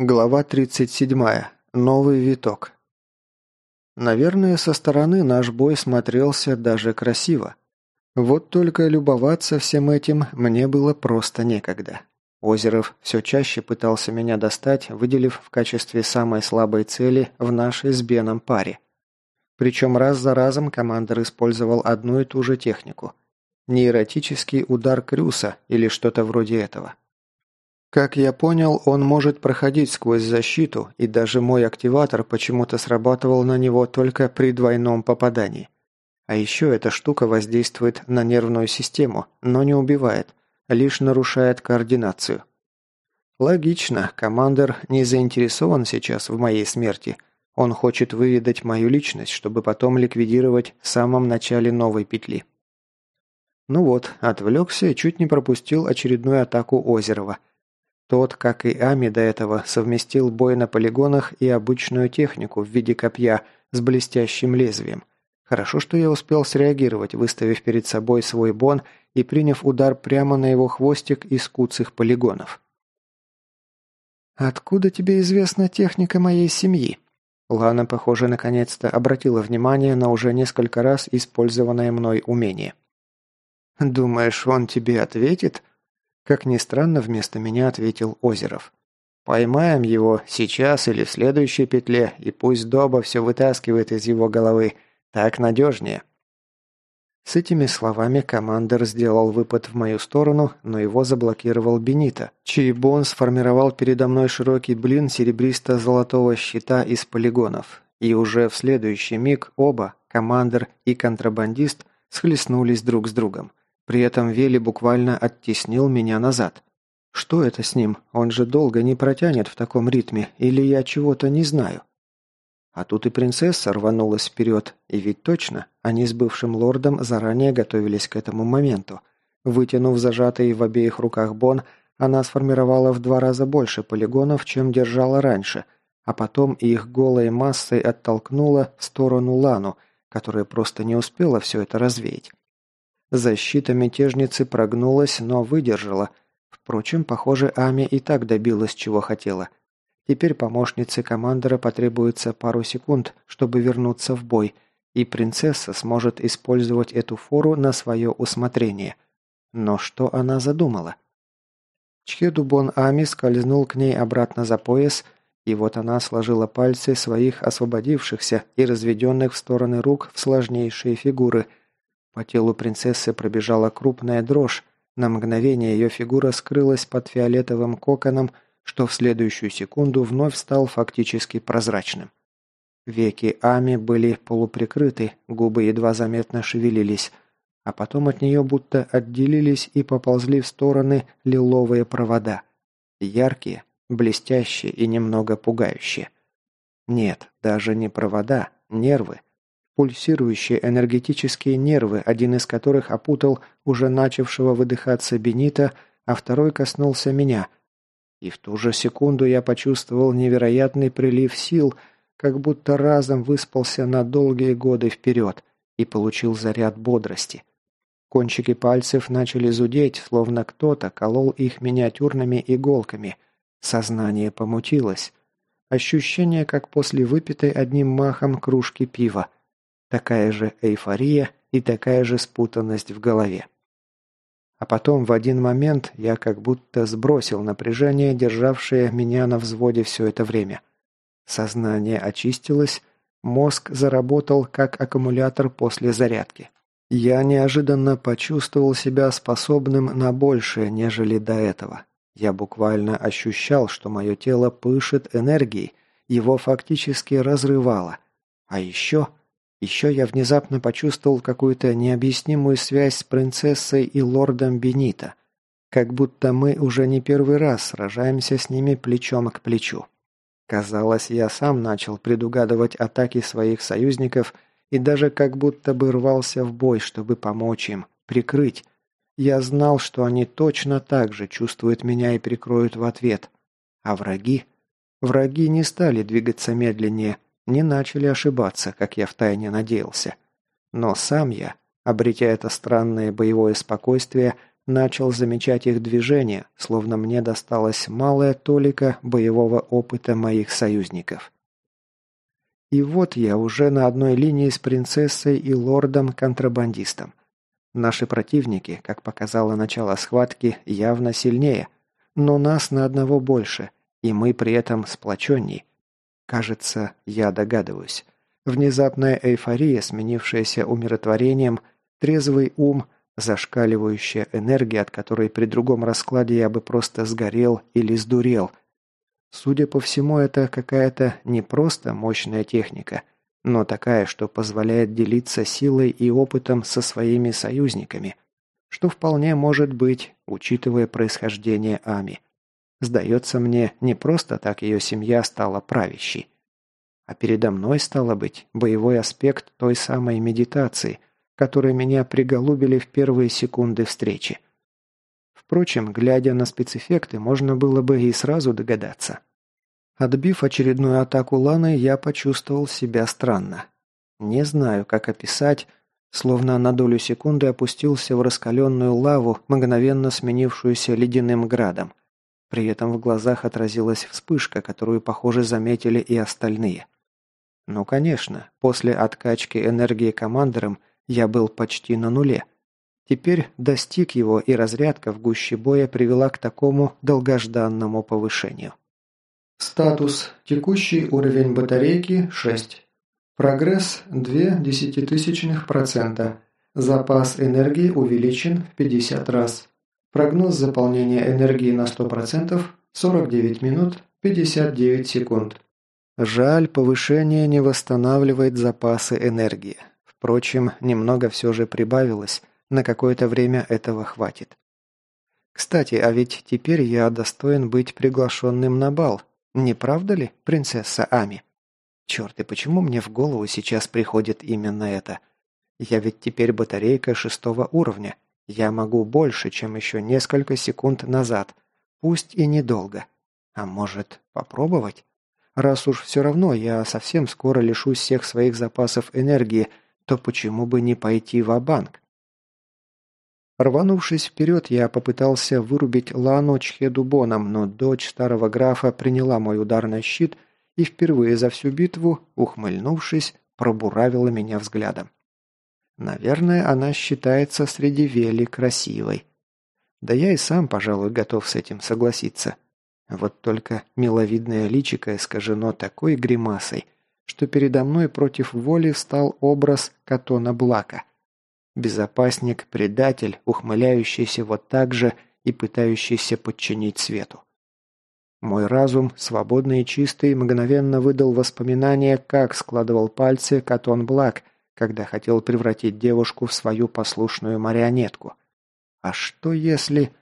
Глава 37. Новый виток. Наверное, со стороны наш бой смотрелся даже красиво. Вот только любоваться всем этим мне было просто некогда. Озеров все чаще пытался меня достать, выделив в качестве самой слабой цели в нашей с Беном паре. Причем раз за разом командор использовал одну и ту же технику. Нейротический удар Крюса или что-то вроде этого. Как я понял, он может проходить сквозь защиту, и даже мой активатор почему-то срабатывал на него только при двойном попадании. А еще эта штука воздействует на нервную систему, но не убивает, лишь нарушает координацию. Логично, командир не заинтересован сейчас в моей смерти. Он хочет выведать мою личность, чтобы потом ликвидировать в самом начале новой петли. Ну вот, отвлекся и чуть не пропустил очередную атаку Озерова – тот, как и Ами до этого, совместил бой на полигонах и обычную технику в виде копья с блестящим лезвием. Хорошо, что я успел среагировать, выставив перед собой свой бон и приняв удар прямо на его хвостик из куцых полигонов. «Откуда тебе известна техника моей семьи?» Лана, похоже, наконец-то обратила внимание на уже несколько раз использованное мной умение. «Думаешь, он тебе ответит?» Как ни странно, вместо меня ответил Озеров. «Поймаем его сейчас или в следующей петле, и пусть Доба все вытаскивает из его головы. Так надежнее». С этими словами командир сделал выпад в мою сторону, но его заблокировал Бенита, чей бон сформировал передо мной широкий блин серебристо-золотого щита из полигонов. И уже в следующий миг оба, командир и контрабандист, схлестнулись друг с другом. При этом Вели буквально оттеснил меня назад. Что это с ним? Он же долго не протянет в таком ритме, или я чего-то не знаю? А тут и принцесса рванулась вперед, и ведь точно, они с бывшим лордом заранее готовились к этому моменту. Вытянув зажатый в обеих руках бон, она сформировала в два раза больше полигонов, чем держала раньше, а потом их голой массой оттолкнула в сторону Лану, которая просто не успела все это развеять. Защита мятежницы прогнулась, но выдержала. Впрочем, похоже, Ами и так добилась, чего хотела. Теперь помощнице командора потребуется пару секунд, чтобы вернуться в бой, и принцесса сможет использовать эту фору на свое усмотрение. Но что она задумала? Чхедубон Ами скользнул к ней обратно за пояс, и вот она сложила пальцы своих освободившихся и разведенных в стороны рук в сложнейшие фигуры – по телу принцессы пробежала крупная дрожь. На мгновение ее фигура скрылась под фиолетовым коконом, что в следующую секунду вновь стал фактически прозрачным. Веки Ами были полуприкрыты, губы едва заметно шевелились, а потом от нее будто отделились и поползли в стороны лиловые провода. Яркие, блестящие и немного пугающие. Нет, даже не провода, нервы пульсирующие энергетические нервы, один из которых опутал уже начавшего выдыхаться Бенита, а второй коснулся меня. И в ту же секунду я почувствовал невероятный прилив сил, как будто разом выспался на долгие годы вперед и получил заряд бодрости. Кончики пальцев начали зудеть, словно кто-то колол их миниатюрными иголками. Сознание помутилось. Ощущение, как после выпитой одним махом кружки пива – Такая же эйфория и такая же спутанность в голове. А потом в один момент я как будто сбросил напряжение, державшее меня на взводе все это время. Сознание очистилось, мозг заработал как аккумулятор после зарядки. Я неожиданно почувствовал себя способным на большее, нежели до этого. Я буквально ощущал, что мое тело пышет энергией, его фактически разрывало. А еще еще я внезапно почувствовал какую-то необъяснимую связь с принцессой и лордом Бенита. Как будто мы уже не первый раз сражаемся с ними плечом к плечу. Казалось, я сам начал предугадывать атаки своих союзников и даже как будто бы рвался в бой, чтобы помочь им, прикрыть. Я знал, что они точно так же чувствуют меня и прикроют в ответ. А враги? Враги не стали двигаться медленнее – не начали ошибаться, как я втайне надеялся. Но сам я, обретя это странное боевое спокойствие, начал замечать их движения, словно мне досталась малая толика боевого опыта моих союзников. И вот я уже на одной линии с принцессой и лордом-контрабандистом. Наши противники, как показало начало схватки, явно сильнее, но нас на одного больше, и мы при этом сплоченней. Кажется, я догадываюсь. Внезапная эйфория, сменившаяся умиротворением, трезвый ум, зашкаливающая энергия, от которой при другом раскладе я бы просто сгорел или сдурел. Судя по всему, это какая-то не просто мощная техника, но такая, что позволяет делиться силой и опытом со своими союзниками, что вполне может быть, учитывая происхождение Ами. Сдается мне, не просто так ее семья стала правящей. А передо мной, стало быть, боевой аспект той самой медитации, которой меня приголубили в первые секунды встречи. Впрочем, глядя на спецэффекты, можно было бы и сразу догадаться. Отбив очередную атаку Ланы, я почувствовал себя странно. Не знаю, как описать, словно на долю секунды опустился в раскаленную лаву, мгновенно сменившуюся ледяным градом. При этом в глазах отразилась вспышка, которую, похоже, заметили и остальные. Ну, конечно, после откачки энергии командором я был почти на нуле. Теперь достиг его, и разрядка в гуще боя привела к такому долгожданному повышению. Статус. Текущий уровень батарейки 6. Прогресс 2 десятитысячных процента. Запас энергии увеличен в 50 раз. Прогноз заполнения энергии на 100% 49 минут 59 секунд. Жаль, повышение не восстанавливает запасы энергии. Впрочем, немного все же прибавилось, на какое-то время этого хватит. Кстати, а ведь теперь я достоин быть приглашенным на бал, не правда ли, принцесса Ами? Черт, и почему мне в голову сейчас приходит именно это? Я ведь теперь батарейка шестого уровня. Я могу больше, чем еще несколько секунд назад. Пусть и недолго. А может, попробовать? Раз уж все равно я совсем скоро лишусь всех своих запасов энергии, то почему бы не пойти в банк Рванувшись вперед, я попытался вырубить Лану Чхедубоном, но дочь старого графа приняла мой удар на щит и впервые за всю битву, ухмыльнувшись, пробуравила меня взглядом. Наверное, она считается среди Вели красивой. Да я и сам, пожалуй, готов с этим согласиться. Вот только миловидное личико искажено такой гримасой, что передо мной против воли встал образ Катона Блака. Безопасник-предатель, ухмыляющийся вот так же и пытающийся подчинить свету. Мой разум, свободный и чистый, мгновенно выдал воспоминания, как складывал пальцы Катон Блак – когда хотел превратить девушку в свою послушную марионетку. А что если...